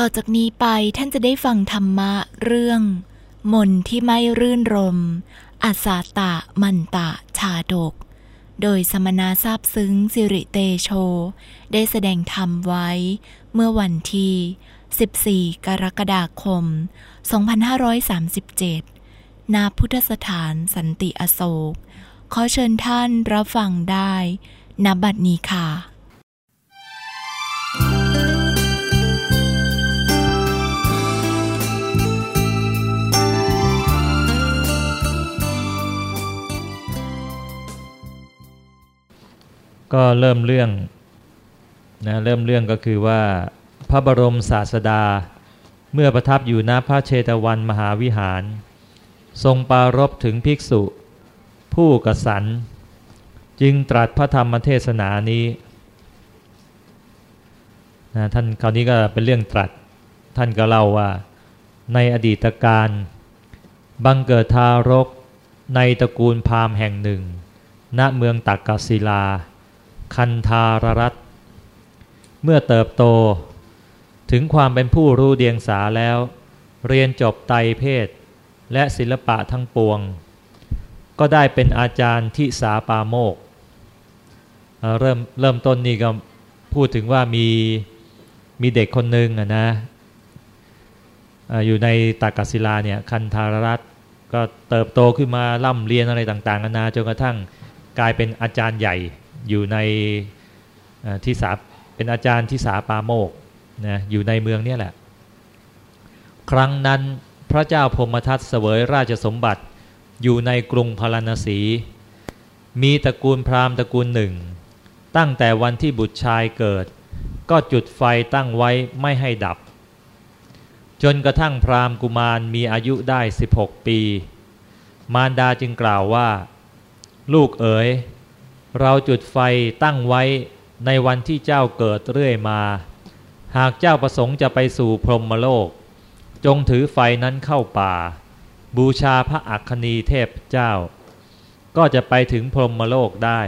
ต่อจากนี้ไปท่านจะได้ฟังธรรมะเรื่อง มนที่ไม่รื่นรมอาสาตะมันตะชาดก โดยสมณะทราบซึ้งสิริเตโช ได้แสดงธรรมไว้เมื่อวันที่ 14 กรกฎาคม 2537 ณ พุทธสถานสันติอโศก ขอเชิญท่านรับฟังได้ ณ บัดนี้ค่ะ ก็เริ่มเรื่องนะเริ่มเรื่องก็คือว่าพระบรมศาสดา เมื่อประทับอยู่ณพระเชตวันมหาวิหาร ทรงปารบถึงภิกษุ ผู้กสันจึงตรัสพระธรรมเทศนานี้นะท่านคราวนี้ก็เป็นเรื่องตรัสท่านก็เล่าว่าในอดีตการบังเกิดทารกในตระกูลพราหมณ์แห่งหนึ่ง ณเมืองตักกศิลา คันธารรัตเมื่อเติบโต ถึงความเป็นผู้รู้เดียงสาแล้ว เรียนจบไตเพศ และศิลปะทั้งปวง ก็ได้เป็นอาจารย์ที่สาปาโมกเริ่มเริ่มต้นนี่ก็พูดถึงว่ามีมีเด็กคนหนึ่งนะอยู่ในตากศิลาเนี่ยคันธารรัตก็เติบโตขึ้นมาล่ำเรียนอะไรต่างๆนานาจนกระทั่งกลายเป็นอาจารย์ใหญ่ อยู่ในที่สาเป็นอาจารย์ที่สาปาโมกนะอยู่ในเมืองเนี่ยแหละ ครั้งนั้นพระเจ้าพมทัตเสวยราชสมบัติอยู่ในกรุงพาราณสี มีตระกูลพราหมณ์ตระกูลหนึ่ง ตั้งแต่วันที่บุตรชายเกิด ก็จุดไฟตั้งไว้ไม่ให้ดับ จนกระทั่งพราหมณ์กุมารมีอายุได้ 16 ปี มารดาจึงกล่าวว่า ลูกเอ๋ย เราจุดไฟตั้งไว้ในวันที่เจ้าเกิดเรื่อยมา หากเจ้าประสงค์จะไปสู่พรหมโลก จงถือไฟนั้นเข้าป่า บูชาพระอัคคณีเทพเจ้า ก็จะไปถึงพรหมโลกได้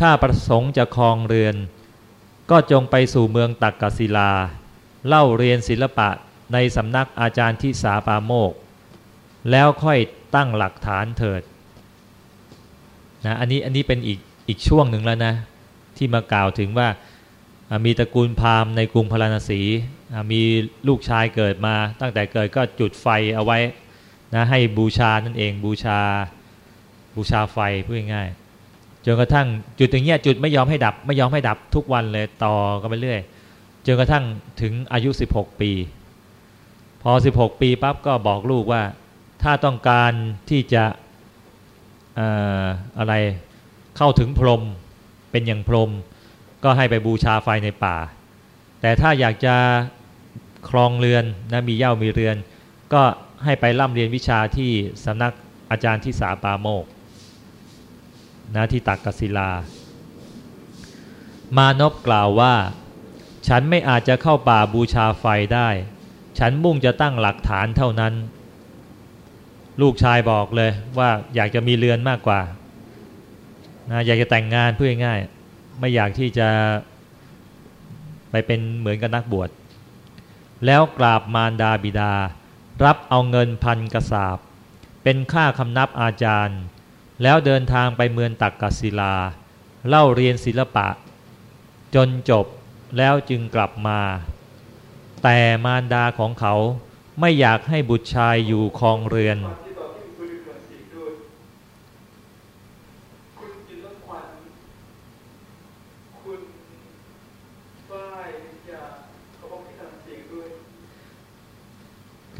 ถ้าประสงค์จะคลองเรือน ก็จงไปสู่เมืองตักกศิลา เล่าเรียนศิลปะในสำนักอาจารย์ที่สาปาโมก แล้วค่อยตั้งหลักฐานเถิด นะอันนี้อันนี้เป็นอีกอีกช่วงหนึ่งแล้วนะ ที่มากล่าวถึงว่ามีตระกูลพราหมณ์ในกรุงพาราณสีมีลูกชายเกิดมา ตั้งแต่เกิดก็จุดไฟเอาไว้นะให้บูชานั่นเองบูชาบูชาไฟพูดง่ายๆจนกระทั่งจุดอย่างเงี้ยจุดไม่ยอมให้ดับ ไม่ยอมให้ดับทุกวันเลยต่อกันไปเรื่อยจนกระทั่งถึงอายุ 16 ปี พอ 16 ปีปั๊บก็บอกลูกว่า ถ้าต้องการที่จะ อะไรเข้าถึงพรมเป็นอย่างพรม ก็ให้ไปบูชาไฟในป่า แต่ถ้าอยากจะครองเรือนนะมีเย่ามีเรือน ก็ให้ไปร่ำเรียนวิชาที่สำนักอาจารย์ที่สาปาโมกนะที่ตักกศิลา มานพกล่าวว่า ฉันไม่อาจจะเข้าป่าบูชาไฟได้ ฉันมุ่งจะตั้งหลักฐานเท่านั้น ลูกชายบอกเลย ว่าอยากจะมีเรือนมากกว่านะอยากจะแต่งงานเพื่อง่าย ไม่อยากที่จะไปเป็นเหมือนกับนักบวช แล้วกราบมารดาบิดา รับเอาเงินพันกระสาบ เป็นค่าคำนับอาจารย์ แล้วเดินทางไปเมืองตักกศิลา เล่าเรียนศิลปะ จนจบแล้วจึงกลับมา แต่มารดาของเขาไม่อยากให้บุตรชายอยู่คลองเรือน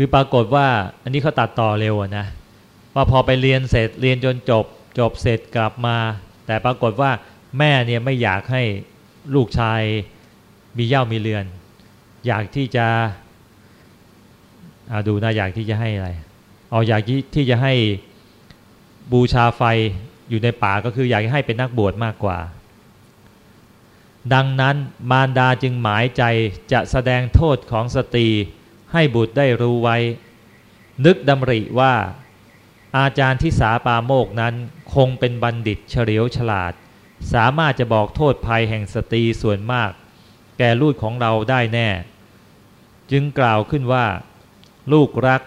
คือปรากฏว่าอันนี้เขาตัดต่อเร็วนะว่าพอไปเรียนเสร็จเรียนจนจบ จบเสร็จกลับมา แต่ปรากฏว่าแม่เนี่ยไม่อยากให้ลูกชายมีเย่ามีเรือน อยากที่จะาดูนะอยากที่จะให้อะไรเอาอยากที่จะให้บูชาไฟอยู่ในป่าก็คืออยากให้เป็นนักบวชมากกว่า ดังนั้นมารดาจึงหมายใจจะแสดงโทษของสตรี ให้บุตรได้รู้ไว้ นึกดำริว่า อาจารย์ที่สาปาโมกนั้นคงเป็นบัณฑิตเฉลียวฉลาด สามารถจะบอกโทษภัยแห่งสตรีส่วนมาก แก่ลูกของเราได้แน่ จึงกล่าวขึ้นว่า ลูกรัก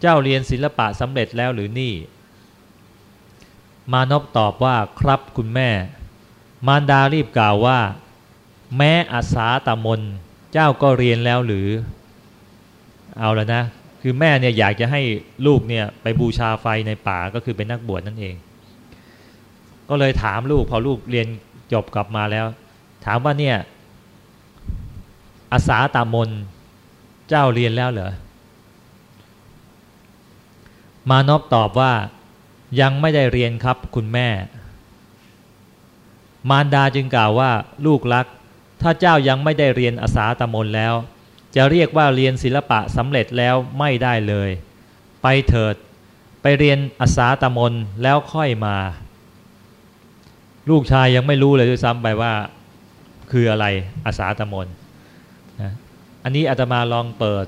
เจ้าเรียนศิลปะสำเร็จแล้วหรือนี่ มานพตอบว่าครับคุณแม่ มารดารีบกล่าวว่า แม้อาสาตมนเจ้าก็เรียนแล้วหรือ เอาแล้วนะ คือแม่เนี่ยอยากจะให้ลูกเนี่ยไปบูชาไฟในป่าก็คือเป็นนักบวชนั่นเอง ก็เลยถามลูกพอลูกเรียนจบกลับมาแล้ว ถามว่าเนี่ยอาสาตามนเจ้าเรียนแล้วเหรอมานพตอบว่ายังไม่ได้เรียนครับคุณแม่ มารดาจึงกล่าวว่าลูกรัก ถ้าเจ้ายังไม่ได้เรียนอาสาตมนแล้ว จะเรียกว่าเรียนศิลปะสำเร็จแล้วไม่ได้เลย ไปเถิด ไปเรียนอาสาตมนแล้วค่อยมา ลูกชายยังไม่รู้เลยด้วยซ้ำไปว่า คืออะไรอาสาตมนนะอันนี้อาตมาลองเปิด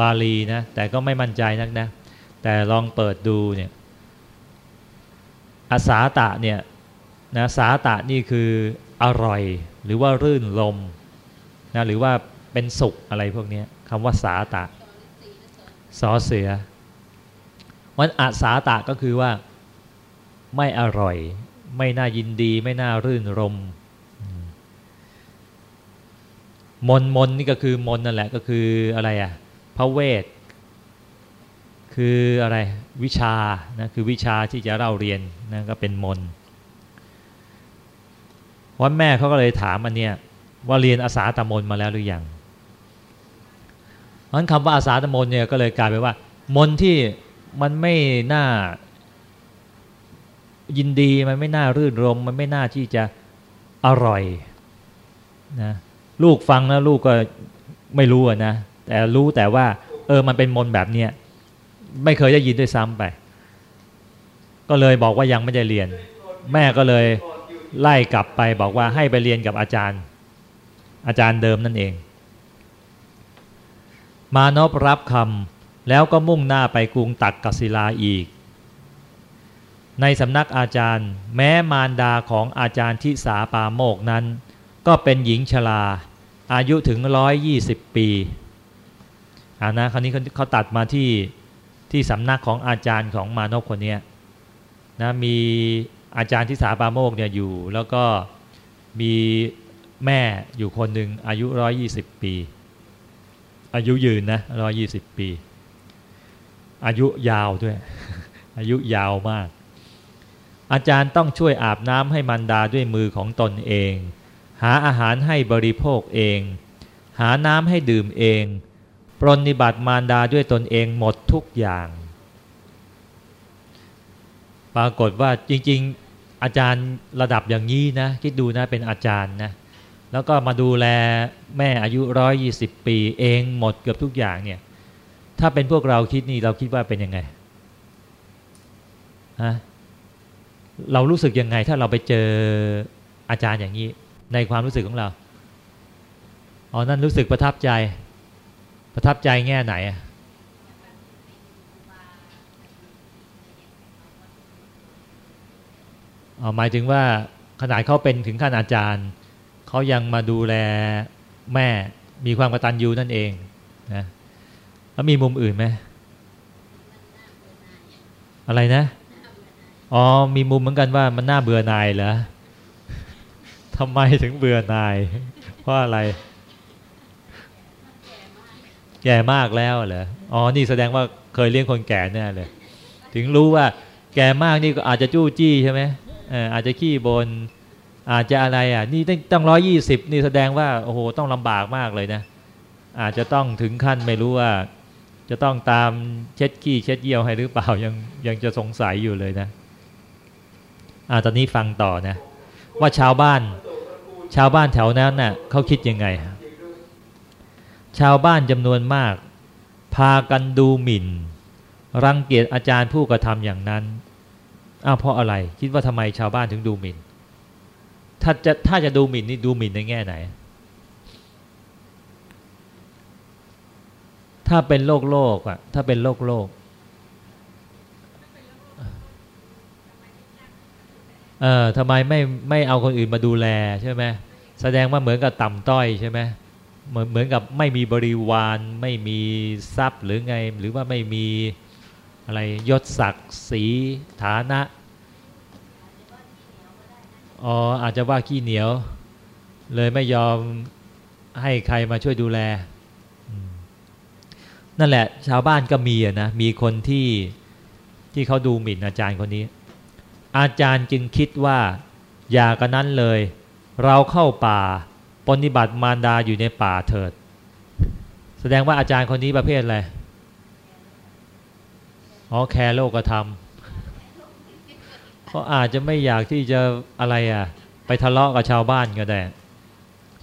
บาลีนะ แต่ก็ไม่มั่นใจนักนะ แต่ลองเปิดดูเนี่ยอาสาตะเนี่ยนะสาตะนี่คืออร่อย หรือว่ารื่นลมนะหรือว่า เป็นสุขอะไรพวกนี้คำว่าสาตะสอเสือวันอาสาตะก็คือว่าไม่อร่อย ไม่น่ายินดี ไม่น่ารื่นรมมนมนนี่ก็คือมนนั่นแหละก็คืออะไรอะพระเวท คืออะไรวิชานะคือวิชาที่จะเล่าเรียนนะก็เป็นมนวันแม่เขาก็เลยถามอันเนี้ยว่าเรียนอาสาตมนมาแล้วหรือยัง เพราะคำว่าอาสาตมนเนี่ยก็เลยกลายเป็นว่า มนที่มันไม่น่ายินดีมันไม่น่ารื่นรม มันไม่น่าที่จะอร่อยนะลูกฟังแล้วลูกก็ไม่รู้นะแต่รู้แต่ว่า เออมันเป็นมนแบบเนี้ยไม่เคยได้ยินด้วยซ้ำไป ก็เลยบอกว่ายังไม่ได้เรียน แม่ก็เลยไล่กลับไปบอกว่าให้ไปเรียนกับอาจารย์ อาจารย์เดิมนั่นเอง มานพรับคำแล้วก็มุ่งหน้าไปกรุงตักกศิลาอีก ในสำนักอาจารย์ แม้มารดาของอาจารย์ทิสาปาโมกนั้น ก็เป็นหญิงชราอายุถึงร้อยยี่สิบปีอานะคราวนี้เขาตัดมาที่ที่สำนักของอาจารย์ของมานพคนนี้นะมีอาจารย์ที่สาปาโมกเนี่ยอยู่ แล้วก็มีแม่อยู่คนหนึ่งอายุร้อยยี่สิบปี อายุยืนนะร้อยี่สิบปี อายุยาวด้วย อายุยาวมาก อาจารย์ต้องช่วยอาบน้ำให้มันดาด้วยมือของตนเอง หาอาหารให้บริโภคเอง หาน้ำให้ดื่มเอง ปรนนิบัติมารดาด้วยตนเองหมดทุกอย่าง ปรากฏว่าจริง ๆ อาจารย์ระดับอย่างนี้นะ คิดดูนะเป็นอาจารย์นะ แล้วก็มาดูแล แม่อายุร้อยยี่สิบปีเองหมดเกือบทุกอย่างเนี่ย ถ้าเป็นพวกเราคิดนี่เราคิดว่าเป็นยังไงฮะเรารู้สึกยังไง ถ้าเราไปเจออาจารย์อย่างนี้ ในความรู้สึกของเราอ๋อนั่นรู้สึกประทับใจ ประทับใจแง่ไหนอ๋อหมายถึงว่าขนาดเขาเป็นถึงขั้นอาจารย์ เขายังมาดูแล แม่มีความกตัญญูนั่นเองนะแล้วมีมุมอื่นไหมอะไรนะอ๋อมีมุมเหมือนกันว่ามันน่าเบื่อหน่ายเหรอทำไมถึงเบื่อหน่าย เพราะอะไร แก่มากแล้วเหรออ๋อนี่แสดงว่าเคยเลี้ยงคนแก่แน่เลย ถึงรู้ว่า แก่มากนี่ก็อาจจะจู้จี้ใช่ไหมเอออาจจะขี้บน อาจจะอะไรอะนี่ตั้งร้อยี่สิบนี่แสดงว่าโอ้โหต้องลำบากมากเลยนะ อาจจะต้องถึงขั้นไม่รู้ว่า จะต้องตามเช็ดขี้เช็ดเยี่ยวให้หรือเปล่ายังยังจะสงสัยอยู่เลยนะอ่าตอนนี้ฟังต่อนะ ว่าชาวบ้าน ชาวบ้านแถวนั้นน่ะเขาคิดยังไง ชาวบ้านจำนวนมาก พากันดูหมิ่น รังเกียจอาจารย์ผู้กระทำอย่างนั้นอ้าวเพราะอะไร คิดว่าทำไมชาวบ้านถึงดูหมิ่น ถ้าจะถ้าจะดูหมิ่นนี่ดูหมิ่นในแง่ไหน ถ้าเป็นโลกโลกอะ ถ้าเป็นโลกโลกเออทำไมไม่ไม่เอาคนอื่นมาดูแลใช่ไหมแสดงว่าเหมือนกับต่ำต้อยใช่ไหมเหมือนเหมือนกับไม่มีบริวาร ไม่มีทรัพย์หรือไง หรือว่าไม่มีอะไรยศศักดิ์ศรีฐานะ อ๋ออาจจะว่าขี้เหนียว เลยไม่ยอมให้ใครมาช่วยดูแล นั่นแหละ ชาวบ้านก็มีนะ มีคนที่ที่เขาดูหมิ่นอาจารย์คนนี้ อาจารย์จึงคิดว่าอย่ากันนั้นเลย เราเข้าป่าปฏิบัติมารดาอยู่ในป่าเถิด แสดงว่าอาจารย์คนนี้ประเภทอะไร อ๋อแคร์โลกธรรม เขาอาจจะไม่อยากที่จะอะไรอะ ไปทะเลาะกับชาวบ้านก็ได้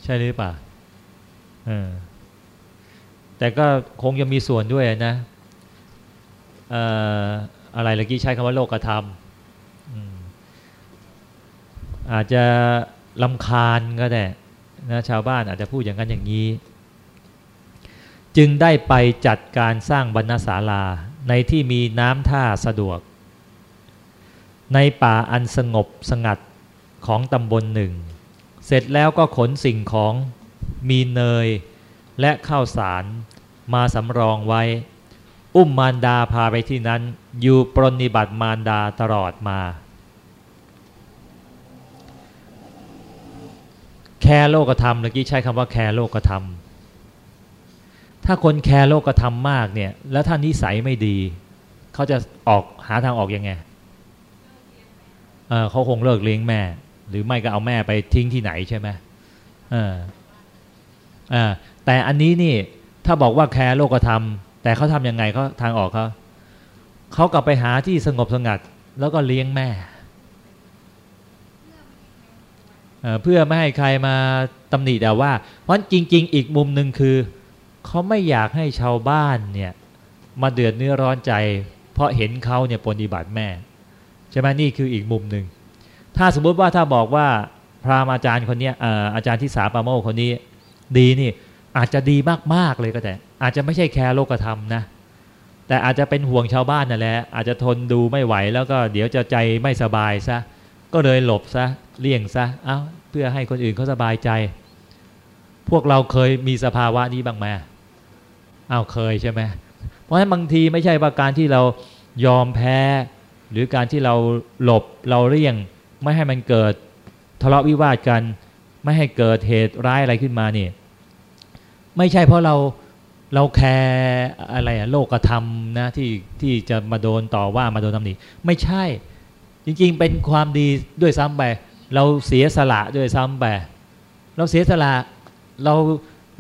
ใช่หรือเปล่าแต่ก็คงจะมีส่วนด้วยนะเอ่ออะไรเมื่อกี้ใช้คำว่าโลกธรรมอาจจะลำคาญก็ได้นะชาวบ้านอาจจะพูดอย่างนั้นอย่างนี้ จึงได้ไปจัดการสร้างบรรณศาลาในที่มีน้ำท่าสะดวก ในป่าอันสงบสงัดของตำบลหนึ่ง เสร็จแล้วก็ขนสิ่งของมีเนยและข้าวสารมาสำรองไว้ อุ้มมารดาพาไปที่นั้น อยู่ปรนิบัติมารดาตลอดมา แคร์โลกธรรมเมื่อกี้ใช้คำว่าแคร์โลกธรรม ถ้าคนแคร์โลกธรรมมากเนี่ย แล้วท่านนิสัยไม่ดี เขาจะออกหาทางออกยังไง เขาคงเลิกเลี้ยงแม่ หรือไม่ก็เอาแม่ไปทิ้งที่ไหนใช่ไหมแต่อันนี้นี่ถ้าบอกว่าแคร์โลกธรรม แต่เขาทำยังไงเขาทางออกเขาเขากลับไปหาที่สงบสงัด แล้วก็เลี้ยงแม่เพื่อไม่ให้ใครมาตำหนิแต่ว่า เพราะจริง ๆ อีกมุมหนึ่งคือเขาไม่อยากให้ชาวบ้านเนี่ย มาเดือดเนื้อร้อนใจ เพราะเห็นเขาเนี่ยปฏิบัติแม่ ใช่ไหมนี่คืออีกมุมหนึ่ง ถ้าสมมุติว่าถ้าบอกว่าพระอาจารย์คนนี้อาจารย์ที่สาปาโมคนนี้ ดีนี่อาจจะดีมากๆเลยก็แต่ อาจจะไม่ใช่แคร์โลกธรรมนะ แต่อาจจะเป็นห่วงชาวบ้านนั่นแหละอาจจะทนดูไม่ไหวแล้วก็เดี๋ยวจะใจไม่สบายซะก็เลยหลบซะเลี่ยงซะเอา้าเพื่อให้คนอื่นเขาสบายใจ พวกเราเคยมีสภาวะนี้บ้างไหมอ้าวเคยใช่ไหมเพราะฉะนั้นบางทีไม่ใช่ว่าการที่เรายอมแพ้ หรือการที่เราหลบเราเลี่ยง ไม่ให้มันเกิดทะเลาะวิวาทกัน ไม่ให้เกิดเหตุร้ายอะไรขึ้นมาเนี่ยไม่ใช่เพราะเราเราแคร์อะไรอะโลกธรรมนะที่ที่จะมาโดนต่อว่ามาโดนตำหนิไม่ใช่จริงๆ เป็นความดีด้วยซ้ำไปเราเสียสละด้วยซ้ำไปเราเสียสละเรา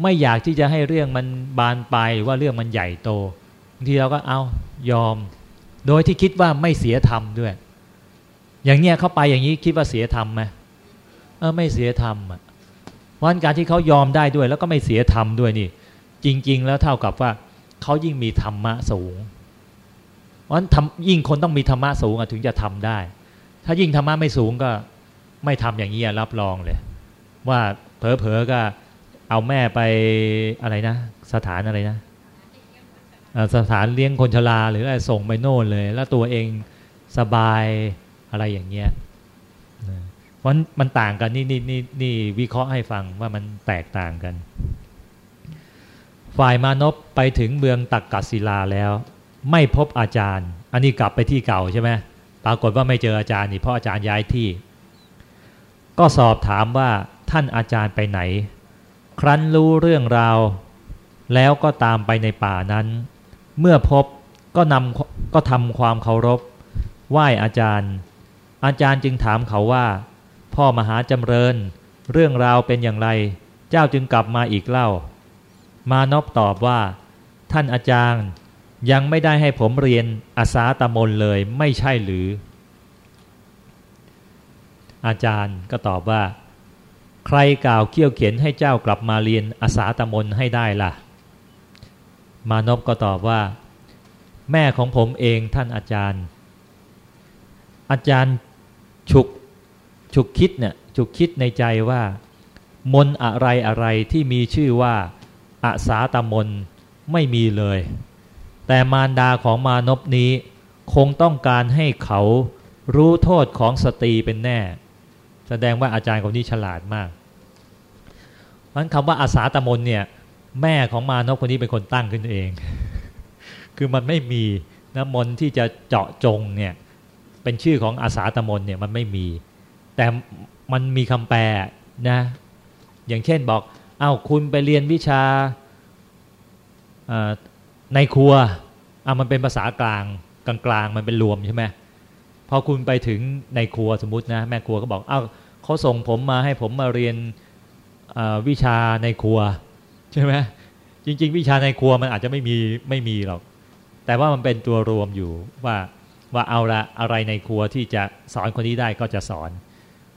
ไม่อยากที่จะให้เรื่องมันบานปลายหรือว่าเรื่องมันใหญ่โตบางทีเราก็เอายอม โดยที่คิดว่าไม่เสียธรรมด้วย อย่างเนี้ยเข้าไปอย่างนี้คิดว่าเสียธรรมไหมเออไม่เสียธรรมอะวันการที่เขายอมได้ด้วย แล้วก็ไม่เสียธรรมด้วยนี่ จริง ๆ แล้วเท่ากับว่าเขายิ่งมีธรรมะสูงเพราะฉะนั้นยิ่งคนต้องมีธรรมะสูงถึงจะทำได้ ถ้ายิ่งธรรมะไม่สูงก็ไม่ทำอย่างนี้รับรองเลย ว่าเผลอๆก็เอาแม่ไปอะไรนะ สถานอะไรนะ สถานเลี้ยงคนชราหรืออะไรส่งไปโน่นเลย แล้วตัวเองสบายอะไรอย่างเงี้ยเพราะมันต่างกันนี่นี่นี่นี่วิเคราะห์ให้ฟังว่ามันแตกต่างกัน ฝ่ายมานพไปถึงเมืองตักกัศิลาแล้ว ไม่พบอาจารย์ อันนี้กลับไปที่เก่าใช่ไหมปรากฏว่าไม่เจออาจารย์นี่เพราะอาจารย์ย้ายที่ ก็สอบถามว่าท่านอาจารย์ไปไหน ครั้นรู้เรื่องราว แล้วก็ตามไปในป่านั้น เมื่อพบก็นำก็ทำความเคารพ ไหว้อาจารย์ อาจารย์จึงถามเขาว่า พ่อมหาจำเริญ เรื่องราวเป็นอย่างไร เจ้าจึงกลับมาอีกเล่า มานพตอบว่า ท่านอาจารย์ยังไม่ได้ให้ผมเรียนอาสาตมนเลยไม่ใช่หรือ อาจารย์ก็ตอบว่า ใครกล่าวเกี่ยวเขียนให้เจ้ากลับมาเรียนอาสาตมนให้ได้ล่ะ มานพก็ตอบว่า แม่ของผมเองท่านอาจารย์ อาจารย์ฉุกฉุกคิดเนี่ยฉุกคิดในใจว่า มนอะไรอะไรที่มีชื่อว่าอาสาตมนไม่มีเลย แต่มารดาของมานพนี้ คงต้องการให้เขารู้โทษของสตรีเป็นแน่ แสดงว่าอาจารย์คนนี้ฉลาดมากคมันคำว่าอาสาตมนเนี่ย แม่ของมานพคนนี้เป็นคนตั้งขึ้นเอง คือมันไม่มีนะมนที่จะเจาะจงเนี่ยเป็นชื่อของอาสาตมนเนี่ยมันไม่มี แต่มันมีคำแปลนะอย่างเช่นบอกเอา้าคุณไปเรียนวิชาในครัวอะมันเป็นภาษากลางกลางๆมันเป็นรวมใช่ไหมพอคุณไปถึงในครัวสมมตินะแม่ครัวก็บอกเอา้าเขาส่งผมมาให้ผมมาเรียนวิชาในครัว ใช่ไหมจริง ๆ วิชาในครัวมันอาจจะไม่มีไม่มีหรอก แต่ว่ามันเป็นตัวรวมอยู่ว่าว่าเอาละอะไรในครัวที่จะสอนคนนี้ได้ก็จะสอน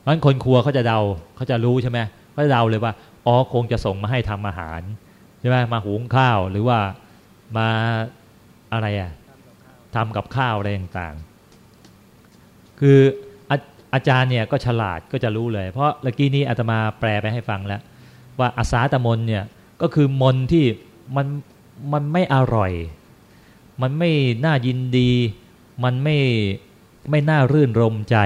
เพราะคนครัวเขาจะเดาเขาจะรู้ใช่ไหมเขาจะเดาเลยว่าอ๋อคงจะส่งมาให้ทำอาหารใช่ไหมมาหุงข้าวหรือว่ามาอะไรอะทำกับข้าวอะไรต่างๆ คืออาอาจารย์เนี่ยก็ฉลาดก็จะรู้เลย เพราะเมื่อกี้นี้อาตมาแปลไปให้ฟังแล้ว ว่าอาสาตมนเนี่ย ก็คือมนที่มันมันไม่อร่อย มันไม่น่ายินดี มันไม่ไม่น่ารื่นรมใจ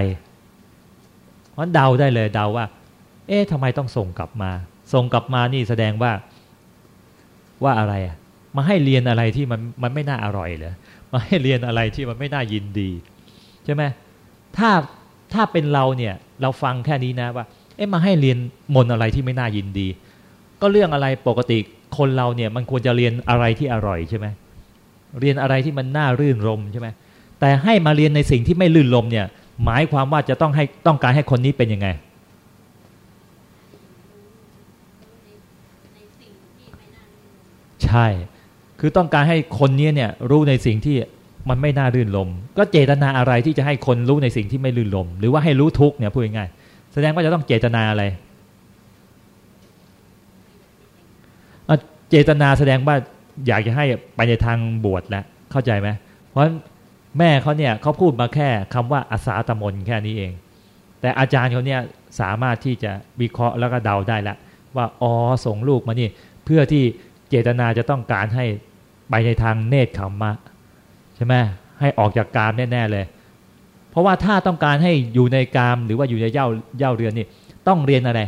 เพราะเดาได้เลยเดาว่า เอ๊ะทำไมต้องส่งกลับมา ส่งกลับมานี่แสดงว่า ว่าอะไรอะมาให้เรียนอะไรที่มันมันไม่น่าอร่อยเลยมาให้เรียนอะไรที่มันไม่น่ายินดีใช่ไหมถ้าถ้าเป็นเราเนี่ย เราฟังแค่นี้นะว่า เอ๊ะมาให้เรียนมนอะไรที่ไม่น่ายินดี ก็เรื่องอะไรปกติคนเราเนี่ยมันควรจะเรียนอะไรที่อร่อยใช่ไหมเรียนอะไรที่มันน่ารื่นรมใช่ไหมแต่ให้มาเรียนในสิ่งที่ไม่ลื่นลมเนี่ย หมายความว่าจะต้องให้ต้องการให้คนนี้เป็นยังไงใช่ คือต้องการให้คนนี้เนี่ยรู้ในสิ่งที่มันไม่น่ารื่นลม ก็เจตนาอะไรที่จะให้คนรู้ในสิ่งที่ไม่ลื่นลม หรือว่าให้รู้ทุกเนี่ยพูดง่ายแสดงว่าจะต้องเจตนาอะไร เจตนาแสดงว่าอยากจะให้ไปในทางบวชแล้วเข้าใจไหมเพราะแม่เขาเนี่ยเขาพูดมาแค่คำว่าอาสาตมนแค่นี้เอง แต่อาจารย์เขาเนี่ยสามารถที่จะวิเคราะห์แล้วก็เดาได้ล้วว่าอ๋อส่งลูกมานี่ เพื่อที่เจตนาจะต้องการให้ไปในทางเนตรขมมะใช่ไหมให้ออกจากกามแน่ๆเลย เพราะว่าถ้าต้องการให้อยู่ในกามหรือว่าอยู่ในเย่าเย่าเรือนนี่ต้องเรียนอะไร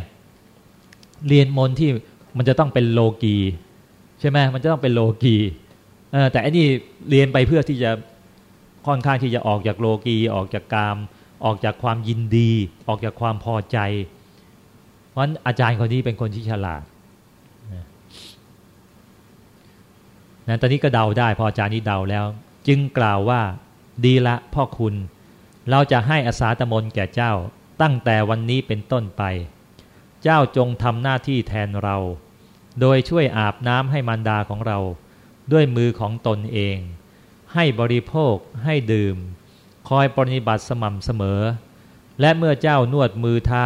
เรียนมนที่มันจะต้องเป็นโลกี ใช่ไหมมันจะต้องเป็นโลกีแต่อันนี้เรียนไปเพื่อที่จะค่อนข้างที่จะออกจากโลกีออกจากกาม ออกจากความยินดี ออกจากความพอใจ เพราะฉะนั้นอาจารย์คนนี้เป็นคนที่ฉลาดนะตอนนี้ก็เดาได้พออาจารย์นี้เดาแล้ว จึงกล่าวว่าดีละพ่อคุณ เราจะให้อาสาตมนแก่เจ้าตั้งแต่วันนี้เป็นต้นไป เจ้าจงทำหน้าที่แทนเรา โดยช่วยอาบน้ำให้มารดาของเรา ด้วยมือของตนเอง ให้บริโภคให้ดื่ม คอยปฏิบัติสม่ำเสมอ และเมื่อเจ้านวดมือเท้า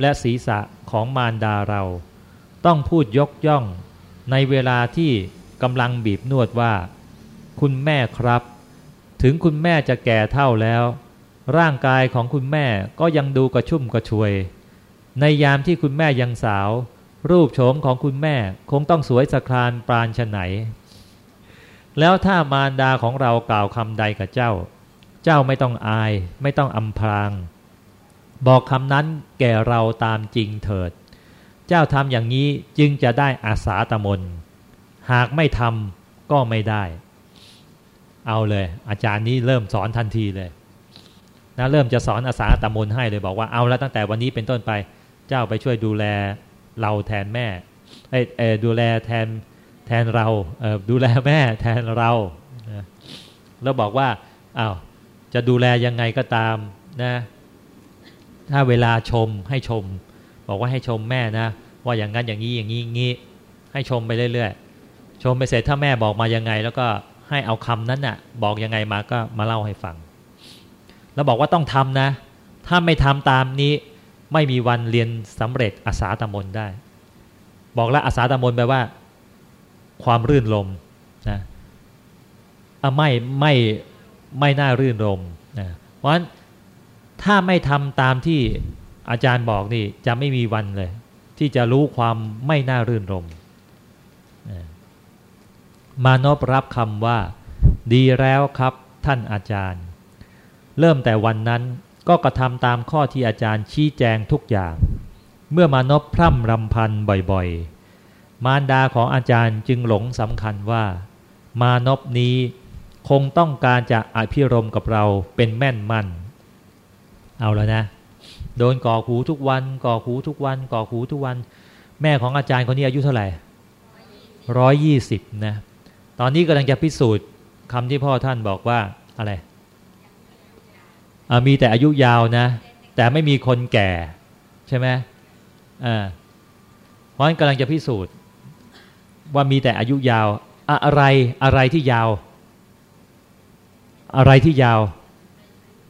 และศีรษะของมารดาเรา ต้องพูดยกย่อง ในเวลาที่กำลังบีบนวดว่า คุณแม่ครับ ถึงคุณแม่จะแก่เท่าแล้ว ร่างกายของคุณแม่ก็ยังดูกระชุ่มกระชวย ในยามที่คุณแม่ยังสาว รูปโฉมของคุณแม่คงต้องสวยสะครานปราณชไหน แล้วถ้ามารดาของเรากล่าวคำใดกับเจ้า เจ้าไม่ต้องอาย ไม่ต้องอำพราง บอกคำนั้นแก่เราตามจริงเถิด เจ้าทำอย่างนี้จึงจะได้อาสาตมน หากไม่ทำก็ไม่ได้ เอาเลย อาจารย์นี้เริ่มสอนทันทีเลยนะเริ่มจะสอนอาสาตมนให้เลยบอกว่าเอาแล้วตั้งแต่วันนี้เป็นต้นไป เจ้าไปช่วยดูแล เราแทนแม่เออดูแลแทนแทนเราเออดูแลแม่แทนเราแล้วบอกว่าอา้าวจะดูแลยังไงก็ตามนะถ้าเวลาชมให้ชม บอกว่าให้ชมแม่นะ ว่าอย่างนั้นอย่างนี้อย่างนี้งี้ให้ชมไปเรื่อยๆชมไปเสร็จถ้าแม่บอกมายังไง แล้วก็ให้เอาคำนั้นน่ะ บอกยังไงมาก็มาเล่าให้ฟัง แล้วบอกว่าต้องทำนะ ถ้าไม่ทำตามนี้ ไม่มีวันเรียนสำเร็จอาสาตมนได้ บอกแล้วอาสาตมนแปลว่า ความรื่นลมนะไม่ไม่ไม่น่ารื่นรมนะเพราะฉะนั้นถ้าไม่ทำตามที่อาจารย์บอกนี่จะไม่มีวันเลย ที่จะรู้ความไม่น่ารื่นรมมานพรับคำว่า ดีแล้วครับท่านอาจารย์ เริ่มแต่วันนั้น ก็กระทำตามข้อที่อาจารย์ชี้แจงทุกอย่าง เมื่อมานพพร่ำรำพันบ่อยๆ มารดาของอาจารย์จึงหลงสำคัญว่า มานพนี้คงต้องการจะอภิรมกับเราเป็นแม่นมั่น เอาแล้วนะ โดนก่อขูทุกวัน ก่อขูทุกวัน ก่อขูทุกวัน แม่ของอาจารย์คนนี้อายุเท่าไหร่ร้อยยี่สิบนะ ตอนนี้กำลังจะพิสูจน์คำที่พ่อท่านบอกว่าอะไร มีแต่อายุยาวนะ แต่ไม่มีคนแก่ใช่ไหมอ่าเพราะฉะนั้นกำลังจะพิสูจน์ ว่ามีแต่อายุยาว อะไรอะไรที่ยาว อะไรที่ยาว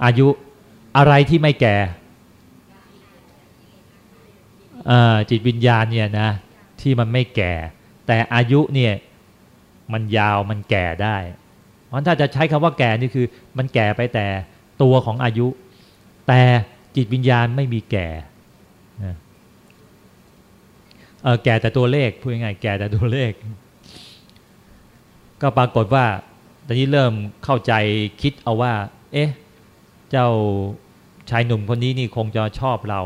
อายุอะไรที่ไม่แก่จิตวิญญาณเนี่ยนะ ที่มันไม่แก่ แต่อายุเนี่ยมันยาวมันแก่ได้ เพราะถ้าจะใช้คำว่าแก่นี่คือ มันแก่ไปแต่ ตัวของอายุ แต่จิตวิญญาณไม่มีแก่แก่แต่ตัวเลขพูดง่ายแก่แต่ตัวเลข ก็ปรากฏว่าตอนนี้เริ่มเข้าใจคิดเอาว่า เอ๊ะ เจ้าชายหนุ่มคนนี้นี่คงจะชอบเรา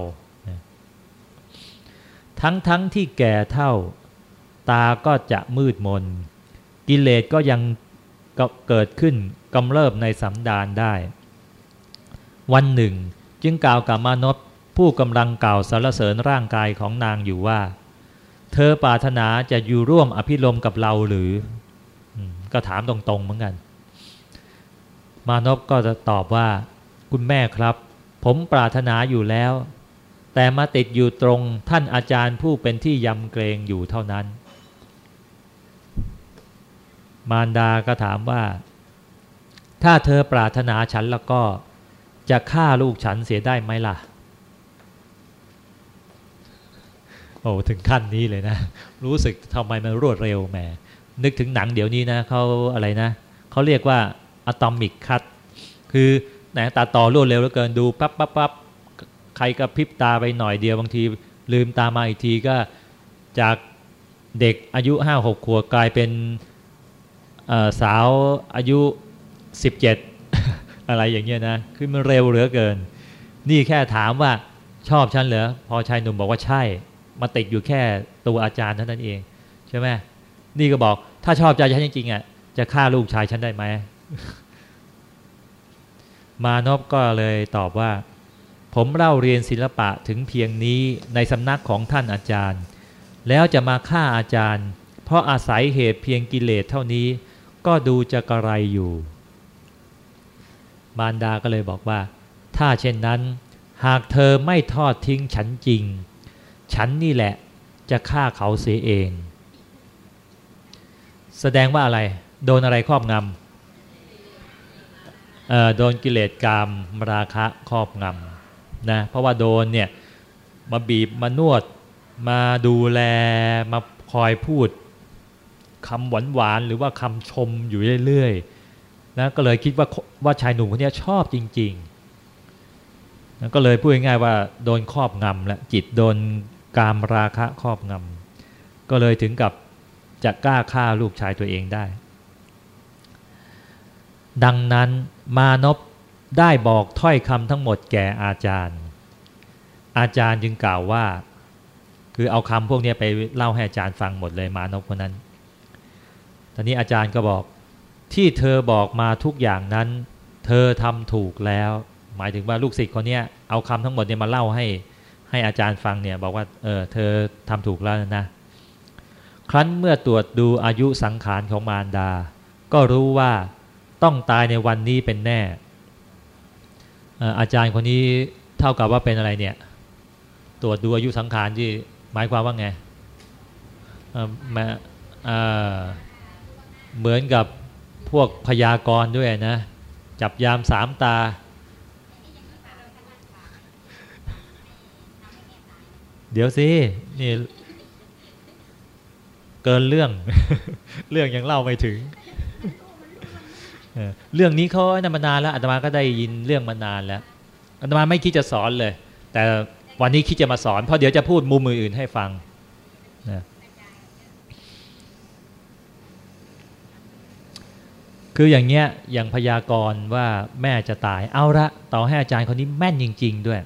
ทั้งทั้งที่แก่เท่า ตาก็จะมืดมน กิเลสก็ยังเกิดขึ้นกำเริบในสัมดานได้ วันหนึ่ง จึงกล่าวกับมานพผู้กำลังกล่าวสรรเสริญร่างกายของนางอยู่ว่า เธอปรารถนาจะอยู่ร่วมอภิรมกับเราหรือก็ถามตรงๆเหมือนกัน มานพก็จะตอบว่า คุณแม่ครับ ผมปรารถนาอยู่แล้ว แต่มาติดอยู่ตรงท่านอาจารย์ผู้เป็นที่ยำเกรงอยู่เท่านั้น มารดาก็ถามว่า ถ้าเธอปรารถนาฉันแล้วก็ จะฆ่าลูกฉันเสียได้ไหมล่ะ โอ้ถึงขั้นนี้เลยนะ รู้สึกทำไมมันรวดเร็วแหมนึกถึงหนังเดี๋ยวนี้นะเขาอะไรนะเขาเรียกว่าอะตอมิกคัตคือไหนตาต่อรวดเร็วเหลือเกินดูปั๊บปั๊บปั๊บใครก็พริบตาไปหน่อยเดียวบางที ลืมตามาอีกทีก็จากเด็กอายุห้าหกขวบกลายเป็นสาวอายุสิบเจ็ด อะไรอย่างเงี้ยนะคือมันเร็วเหลือเกิน นี่แค่ถามว่าชอบฉันเหรอพอชายหนุ่มบอกว่าใช่ มาติดอยู่แค่ตัวอาจารย์เท่านั้นเองใช่ไหมนี่ก็บอกถ้าชอบใจฉันจริงๆอะจะฆ่าลูกชายฉันได้ไหมมานพก็เลยตอบว่า ผมเล่าเรียนศิลปะถึงเพียงนี้ในสำนักของท่านอาจารย์ แล้วจะมาฆ่าอาจารย์ เพราะอาศัยเหตุเพียงกิเลสเท่านี้ ก็ดูจะกระไรอยู่ มารดาก็เลยบอกว่า ถ้าเช่นนั้น หากเธอไม่ทอดทิ้งฉันจริง ฉันนี่แหละจะฆ่าเขาเสียเอง แสดงว่าอะไร โดนอะไรครอบงำโดนกิเลสกรรมราคะครอบงำนะเพราะว่าโดนเนี่ยมาบีบมานวดมาดูแลมาคอยพูดคำหวานหวานหรือว่าคำชมอยู่เรื่อยๆ นะก็เลยคิดว่าว่าชายหนุ่มคนนี้ชอบจริงๆก็เลยพูดง่ายๆว่าโดนครอบงำและจิตโดนกามราคะครอบงำก็เลยถึงกับจะกล้าฆ่าลูกชายตัวเองได้ ดังนั้นมานพได้บอกถ้อยคำทั้งหมดแก่อาจารย์ อาจารย์จึงกล่าวว่า คือเอาคำพวกนี้ไปเล่าให้อาจารย์ฟังหมดเลยมานพคนนั้น ตอนนี้อาจารย์ก็บอก ที่เธอบอกมาทุกอย่างนั้น เธอทำถูกแล้ว หมายถึงว่าลูกศิษย์คนนี้เอาคำทั้งหมดเนี่ยมาเล่าให้ให้อาจารย์ฟังเนี่ยบอกว่าเออเธอทำถูกแล้วนะ ครั้นเมื่อตรวจดูอายุสังขารของมารดา ก็รู้ว่าต้องตายในวันนี้เป็นแน่อาจารย์คนนี้เท่ากับว่าเป็นอะไรเนี่ย ตรวจดูอายุสังขารที่หมายความว่าไงเหมือนกับ พวกพยากรณ์ด้วยนะ จับยามสามตา เดี๋ยวสินี่เกินเรื่อง เรื่องยังเล่าไม่ถึง เรื่องนี้เขาอนามานานแล้วอาตมาก็ได้ยินเรื่องมานานแล้วอาตมาไม่คิดจะสอนเลย แต่วันนี้คิดจะมาสอน เพราะเดี๋ยวจะพูดมุมอื่นให้ฟังนะ คืออย่างเงี้ยอย่างพยากรณ์ว่าแม่จะตายเอาละต่อให้อาจารย์คนนี้แม่นจริง ๆ ด้วย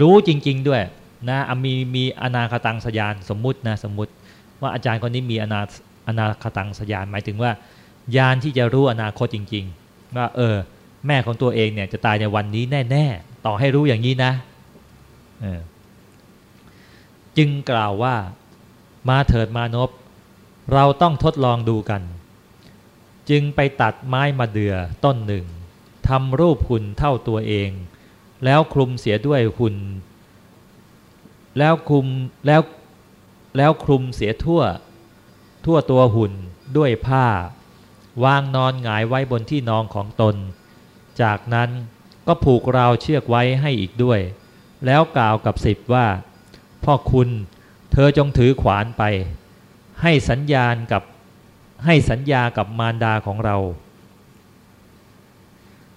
รู้จริง ๆ ด้วยนะมีมีอนาคตังสยานสมมุตินะสมมุติ ว่าอาจารย์คนนี้มีอนาอนาคตังสยานหมายถึงว่ายานที่จะรู้อนาคตจริง ๆ ว่าเออ แม่ของตัวเองเนี่ยจะตายในวันนี้แน่ๆต่อให้รู้อย่างนี้นะจึงกล่าวว่ามาเถิดมานพเราต้องทดลองดูกัน จึงไปตัดไม้มาเดือต้นหนึ่งทำรูปหุ่นเท่าตัวเอง แล้วคลุมเสียด้วยหุ่นแล้วคลุมแล้วแล้วคลุมเสียทั่ว ทั่วตัวหุ่นด้วยผ้า วางนอนหงายไว้บนที่นอนของตน จากนั้นก็ผูกราวเชือกไว้ให้อีกด้วย แล้วกล่าวกับสิบว่า พ่อคุณ เธอจงถือขวานไป ให้สัญญาณกับ ให้สัญญากับมารดาของเรา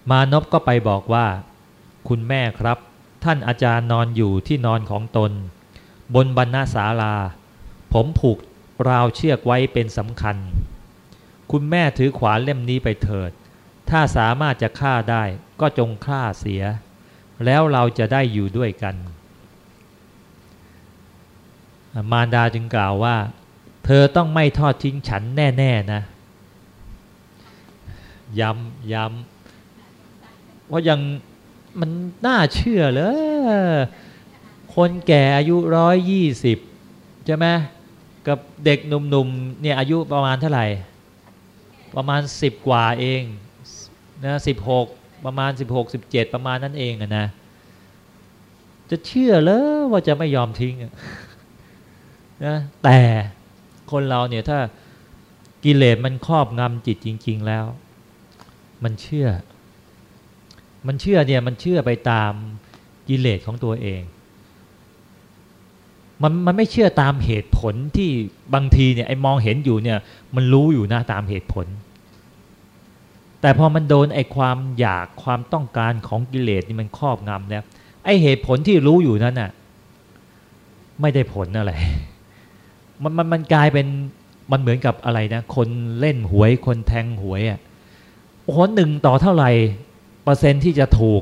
มานพก็ไปบอกว่า คุณแม่ครับ ท่านอาจารย์นอนอยู่ที่นอนของตน บนบรรณาศาลา ผมผูกราวเชือกไว้เป็นสำคัญ คุณแม่ถือขวานเล่มนี้ไปเถิด ถ้าสามารถจะฆ่าได้ก็จงฆ่าเสีย แล้วเราจะได้อยู่ด้วยกัน มารดาจึงกล่าวว่า เธอต้องไม่ทอดทิ้งฉันแน่ๆนะ ย้ำย้ำว่ายังมันน่าเชื่อเลยคนแก่อายุร้อยยี่สิบใช่ไหมกับเด็กหนุ่มๆเนี่ยอายุประมาณเท่าไหร่ ประมาณสิบกว่าเองนะสิบหกประมาณสิบหกสิบเจ็ดประมาณนั้นเองอะนะ จะเชื่อเลยว่าจะไม่ยอมทิ้งนะแต่ คนเราเนี่ยถ้ากิเลสมันครอบงำจิตจริง ๆแล้ว มันเชื่อ มันเชื่อเนี่ยมันเชื่อไปตามกิเลสของตัวเอง มันมันไม่เชื่อตามเหตุผลที่บางทีเนี่ยไอ้มองเห็นอยู่เนี่ย มันรู้อยู่นะตามเหตุผล แต่พอมันโดนไอ้ความอยากความต้องการของกิเลสนี่มันครอบงำแล้วไอ้เหตุผลที่รู้อยู่นั้นน่ะ ไม่ได้ผลอะไร มันมันมันกลายเป็นมันเหมือนกับอะไรนะคนเล่นหวยคนแทงหวยอะโอ้โหหนึ่งต่อเท่าไหร่เปอร์เซ็นต์ที่จะถูก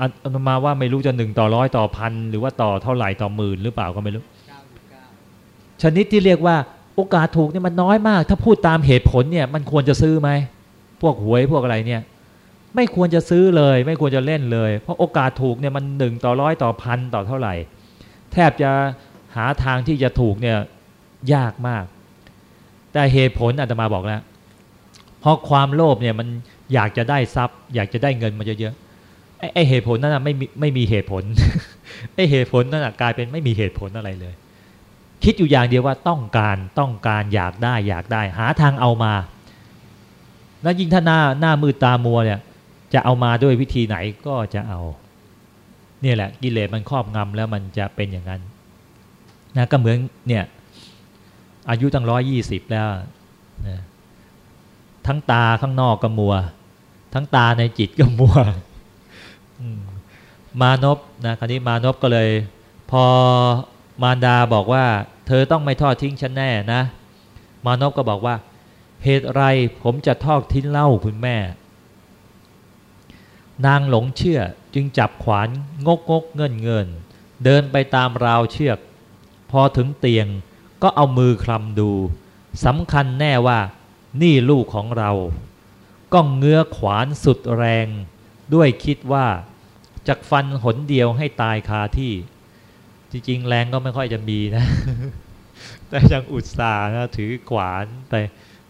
อันมาว่าไม่รู้จะหนึ่งต่อร้อยต่อพันหรือว่าต่อเท่าไหร่ต่อหมื่นหรือเปล่าก็ไม่รู้ชนิดที่เรียกว่าโอกาสถูกเนี่ยมันน้อยมาก ถ้าพูดตามเหตุผลเนี่ย มันควรจะซื้อไหมพวกหวยพวกอะไรเนี่ย ไม่ควรจะซื้อเลย ไม่ควรจะเล่นเลย เพราะโอกาสถูกเนี่ยมันหนึ่งต่อร้อยต่อพันต่อเท่าไหร่ แทบจะหาทางที่จะถูกเนี่ยยากมาก แต่เหตุผลอาตมาบอกแล้วเพราะความโลภเนี่ยมันอยากจะได้ทรัพย์ อยากจะได้เงินมาเยอะไอ้เหตุผลนั่นไม่มีไม่มีเหตุผลไอ้เหตุผลนั่นกลายเป็นไม่มีเหตุผลอะไรเลย คิดอยู่อย่างเดียวว่าต้องการต้องการอยากได้อยากได้ หาทางเอามาแล้วยิ่งถ้าหน้าหน้ามืดตามัวเนี่ยจะเอามาด้วยวิธีไหนก็จะเอา เนี่ยแหละกิเลสมันครอบงำแล้วมันจะเป็นอย่างนั้น นะก็เหมือนเนี่ยอายุตั้งร้อยยี่สิบแล้วนะทั้งตาข้างนอกก็มัว ทั้งตาในจิตก็มัวมานพนะคราวนี้มานพก็เลย พอมารดาบอกว่า เธอต้องไม่ทอดทิ้งฉันแน่นะ มานพก็บอกว่า เหตุไรผมจะทอดทิ้งเล่าคุณแม่ นางหลงเชื่อจึงจับขวานงกงกเงินเงิน เดินไปตามราวเชือก พอถึงเตียงก็เอามือคลำดูสำคัญแน่ว่านี่ลูกของเราก็เงื้อขวานสุดแรง ด้วยคิดว่าจากฟันหนเดียวให้ตายคาที่ จริงๆ แรงก็ไม่ค่อยจะมีนะ แต่ยังอุตส่าห์นะถือขวานไป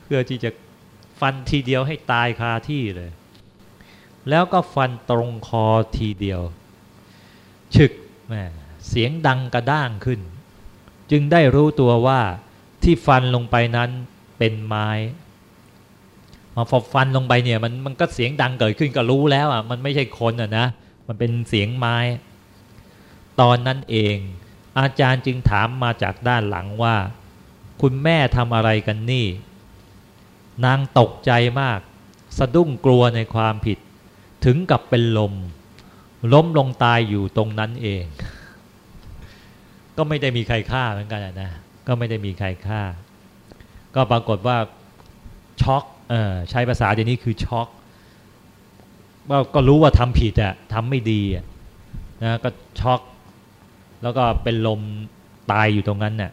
เพื่อที่จะฟันทีเดียวให้ตายคาที่เลย แล้วก็ฟันตรงคอทีเดียว ฉึกแม่เสียงดังกระด้างขึ้น จึงได้รู้ตัวว่าที่ฟันลงไปนั้นเป็นไม้มาฟฟันลงไปเนี่ยมันมันก็เสียงดังเกิดขึ้นก็รู้แล้วอะมันไม่ใช่คนอะนะมันเป็นเสียงไม้ ตอนนั้นเอง อาจารย์จึงถามมาจากด้านหลังว่า คุณแม่ทำอะไรกันนี่ นางตกใจมาก สะดุ้งกลัวในความผิด ถึงกับเป็นลม ล้มลงตายอยู่ตรงนั้นเอง ก็ไม่ได้มีใครฆ่าเหมือนกันนะก็ไม่ได้มีใครฆ่า ก็ปรากฏว่าช็อกเออใช้ภาษาเดี๋ยวนี้คือช็อกว่าก็รู้ว่าทำผิดอะทำไม่ดีอะนะก็ช็อกแล้วก็เป็นลมตายอยู่ตรงนั้นเนี่ย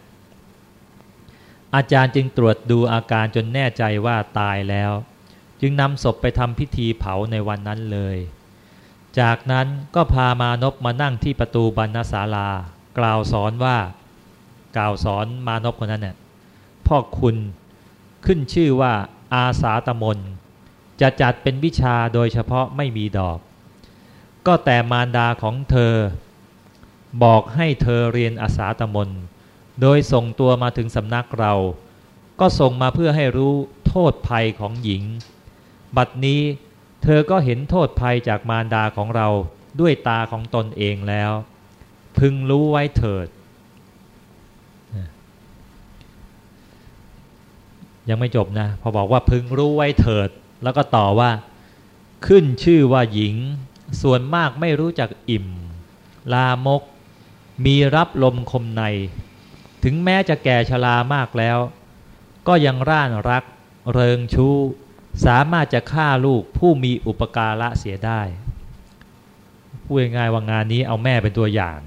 อาจารย์จึงตรวจดูอาการจนแน่ใจว่าตายแล้ว จึงนำศพไปทำพิธีเผาในวันนั้นเลย จากนั้นก็พามานพมานั่งที่ประตูบรรณศาลา กล่าวสอนว่ากล่าวสอนมานพคนนั้นเนี่ยพ่อคุณขึ้นชื่อว่าอาสาตมนจะจัดเป็นวิชาโดยเฉพาะไม่มีดอก ก็แต่มารดาของเธอ บอกให้เธอเรียนอาสาตมนโดยส่งตัวมาถึงสำนักเรา ก็ส่งมาเพื่อให้รู้โทษภัยของหญิง บัดนี้เธอก็เห็นโทษภัยจากมารดาของเราด้วยตาของตนเองแล้ว พึงรู้ไว้เถิด ยังไม่จบนะ พอบอกว่าพึงรู้ไว้เถิด แล้วก็ต่อว่า ขึ้นชื่อว่าหญิง ส่วนมากไม่รู้จักอิ่ม ลามก มีรับลมคมใน ถึงแม้จะแก่ชรามากแล้ว ก็ยังร่านรัก เริงชู้ สามารถจะฆ่าลูกผู้มีอุปการะเสียได้พูดง่ายว่างานนี้เอาแม่เป็นตัวอย่าง